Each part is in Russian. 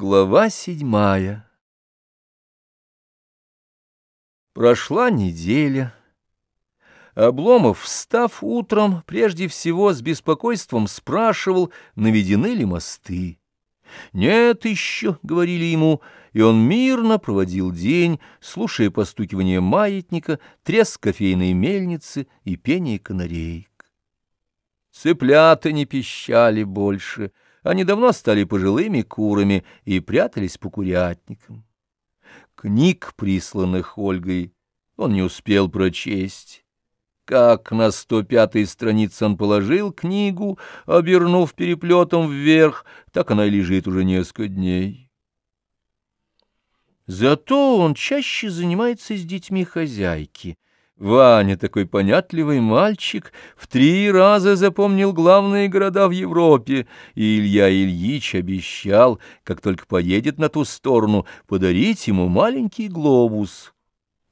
Глава седьмая Прошла неделя. Обломов, встав утром, прежде всего с беспокойством спрашивал, наведены ли мосты. «Нет еще», — говорили ему, и он мирно проводил день, слушая постукивание маятника, треск кофейной мельницы и пение канареек. Цыплята не пищали больше — они давно стали пожилыми курами и прятались по курятникам. Книг, присланных Ольгой, он не успел прочесть. Как на сто пятой странице он положил книгу, обернув переплетом вверх, так она и лежит уже несколько дней. Зато он чаще занимается с детьми хозяйки — Ваня, такой понятливый мальчик, в три раза запомнил главные города в Европе, и Илья Ильич обещал, как только поедет на ту сторону, подарить ему маленький глобус.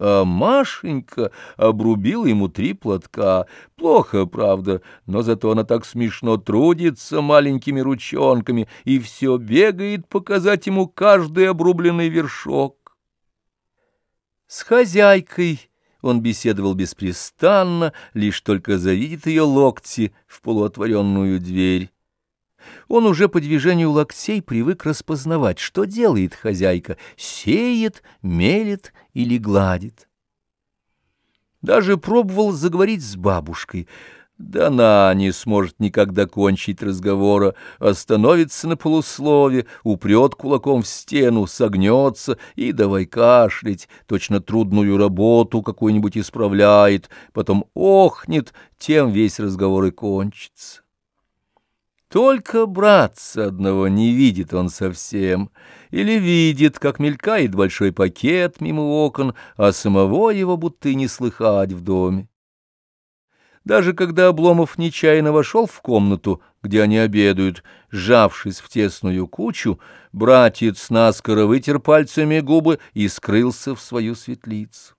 А Машенька обрубила ему три платка. Плохо, правда, но зато она так смешно трудится маленькими ручонками и все бегает показать ему каждый обрубленный вершок. С хозяйкой он беседовал беспрестанно, лишь только завидит ее локти в полуотворенную дверь. Он уже по движению локтей привык распознавать, что делает хозяйка — сеет, мелет или гладит. Даже пробовал заговорить с бабушкой — да она не сможет никогда кончить разговора, остановится на полуслове, упрет кулаком в стену, согнется и давай кашлять, точно трудную работу какую-нибудь исправляет, потом охнет, тем весь разговор и кончится. Только братца одного не видит он совсем, или видит, как мелькает большой пакет мимо окон, а самого его будто и не слыхать в доме. Даже когда Обломов нечаянно вошел в комнату, где они обедают, сжавшись в тесную кучу, братец наскоро вытер пальцами губы и скрылся в свою светлицу.